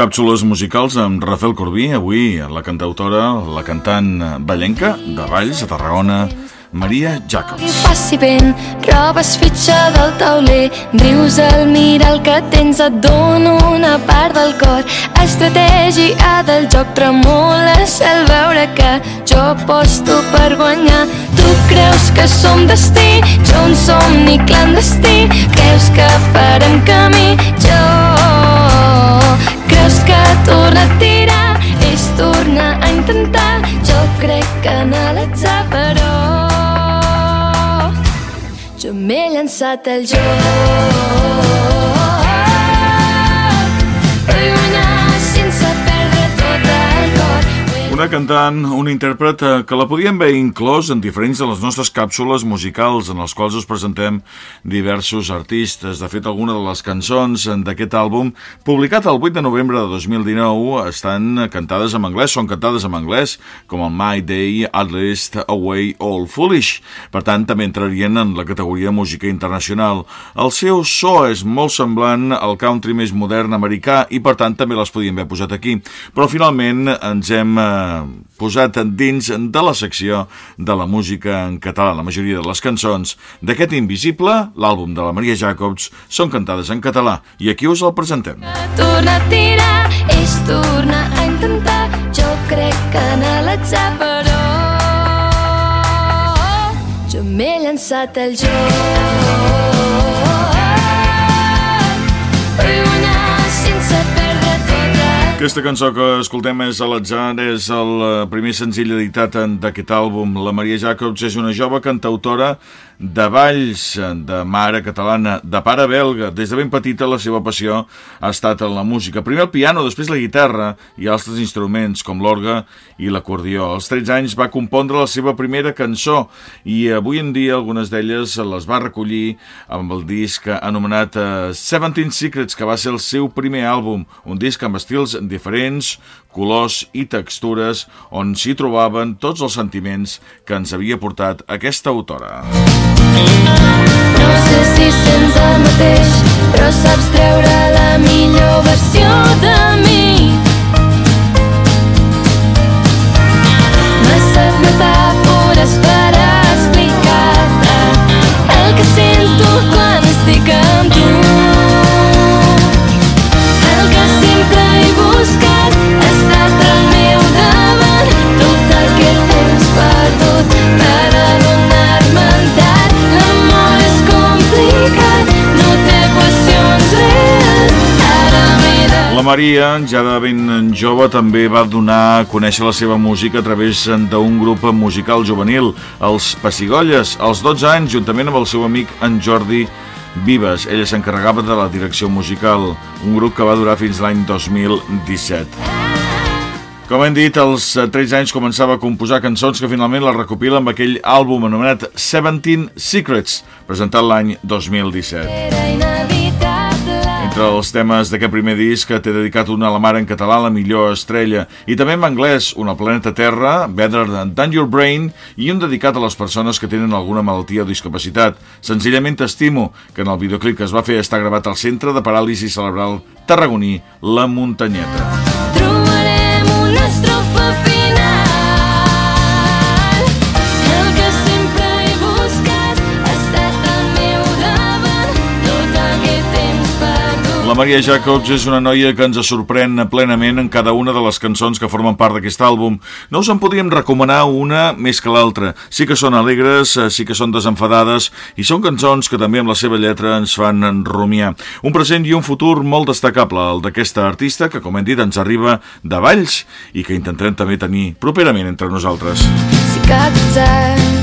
Càpsules musicals amb Rafael Corbí, avui la cantautora, la cantant ballenca de Valls, a Tarragona, Maria Jacobs. Passi vent, robes fitxa del tauler, rius al mirar el que tens, et dono una part del cor. Estratègia del joc tremoles al veure que jo aposto per guanyar. Tu creus que som destí, jo un somni clandestí, creus que farem camí, jo creus que tornar a tirar és tornar a intentar, jo crec que en l'atzar però jo m'he llançat al joc. Una cantant, un intèrpret eh, que la podíem haver inclòs en diferents de les nostres càpsules musicals en les quals us presentem diversos artistes. De fet, alguna de les cançons d'aquest àlbum, publicat el 8 de novembre de 2019, estan cantades en anglès, són cantades en anglès, com el My Day, At Least Away All Foolish. Per tant, també entrarien en la categoria música internacional. El seu so és molt semblant al country més modern americà i, per tant, també les podíem haver posat aquí. Però, finalment, ens hem eh, posat dins de la secció de la música en català. La majoria de les cançons d'aquest Invisible, l'àlbum de la Maria Jacobs, són cantades en català i aquí us el presentem. Tornar a tirar és tornar a intentar, jo crec que en l'atzar però jo m'he llançat al joc. Aquesta cançó que escoltem és a l'atzar, és el eh, primer senzill editat d'aquest àlbum. La Maria Jacobs és una jove cantautora de Valls, de mare catalana, de pare belga. Des de ben petita la seva passió ha estat en la música. Primer el piano, després la guitarra i altres instruments com l'orgue i l'acordió. Als 13 anys va compondre la seva primera cançó i avui en dia algunes d'elles les va recollir amb el disc anomenat eh, 17 Secrets, que va ser el seu primer àlbum, un disc amb estils diferents, colors i textures on s'hi trobaven tots els sentiments que ens havia portat aquesta autora. No sé si sents el mateix, però saps treure la millor Maria, ja de ben jove, també va donar a conèixer la seva música a través d'un grup musical juvenil, els Pessigolles, als 12 anys, juntament amb el seu amic en Jordi Vives. Ella s'encarregava de la direcció musical, un grup que va durar fins l'any 2017. Com hem dit, als 13 anys començava a composar cançons que finalment la recopila amb aquell àlbum anomenat 17 Secrets, presentat l'any 2017. Era inevitable. Entre els temes d'aquest primer disc té dedicat una a la mare en català, la millor estrella, i també en anglès, un al planeta Terra, Better Than Your Brain, i un dedicat a les persones que tenen alguna malaltia o discapacitat. Senzillament t'estimo, que en el videoclip que es va fer està gravat al Centre de Paràlisi Cerebral Tarragoní, La Muntanyeta. La Maria Jacobs és una noia que ens sorprèn plenament en cada una de les cançons que formen part d'aquest àlbum. No us en podríem recomanar una més que l'altra. Sí que són alegres, eh, sí que són desenfadades i són cançons que també amb la seva lletra ens fan rumiar. Un present i un futur molt destacable, el d'aquesta artista que, com hem dit, ens arriba de Valls i que intentarem també tenir properament entre nosaltres. cicatritzant.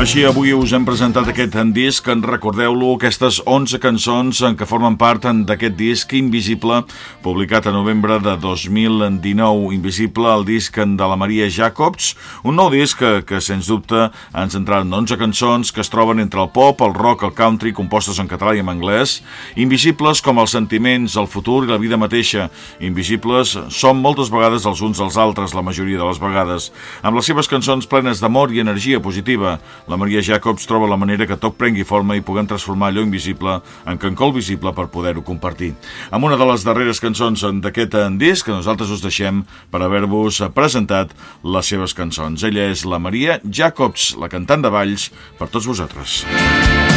Així, avui us hem presentat aquest disc, en recordeu-lo, aquestes 11 cançons en què formen part d'aquest disc Invisible, publicat a novembre de 2019. Invisible, el disc de la Maria Jacobs, un nou disc que, que sens dubte, ens entrarà en 11 cançons que es troben entre el pop, el rock, el country, compostes en català i en anglès, invisibles com els sentiments, el futur i la vida mateixa. Invisibles som moltes vegades els uns als altres, la majoria de les vegades, amb les seves cançons plenes d'amor i energia positiva, la Maria Jacobs troba la manera que tot prengui forma i puguem transformar allò invisible en cancol visible per poder-ho compartir. Amb una de les darreres cançons d'aquest disc que nosaltres us deixem per haver-vos presentat les seves cançons. Ella és la Maria Jacobs, la cantant de balls per tots vosaltres. Música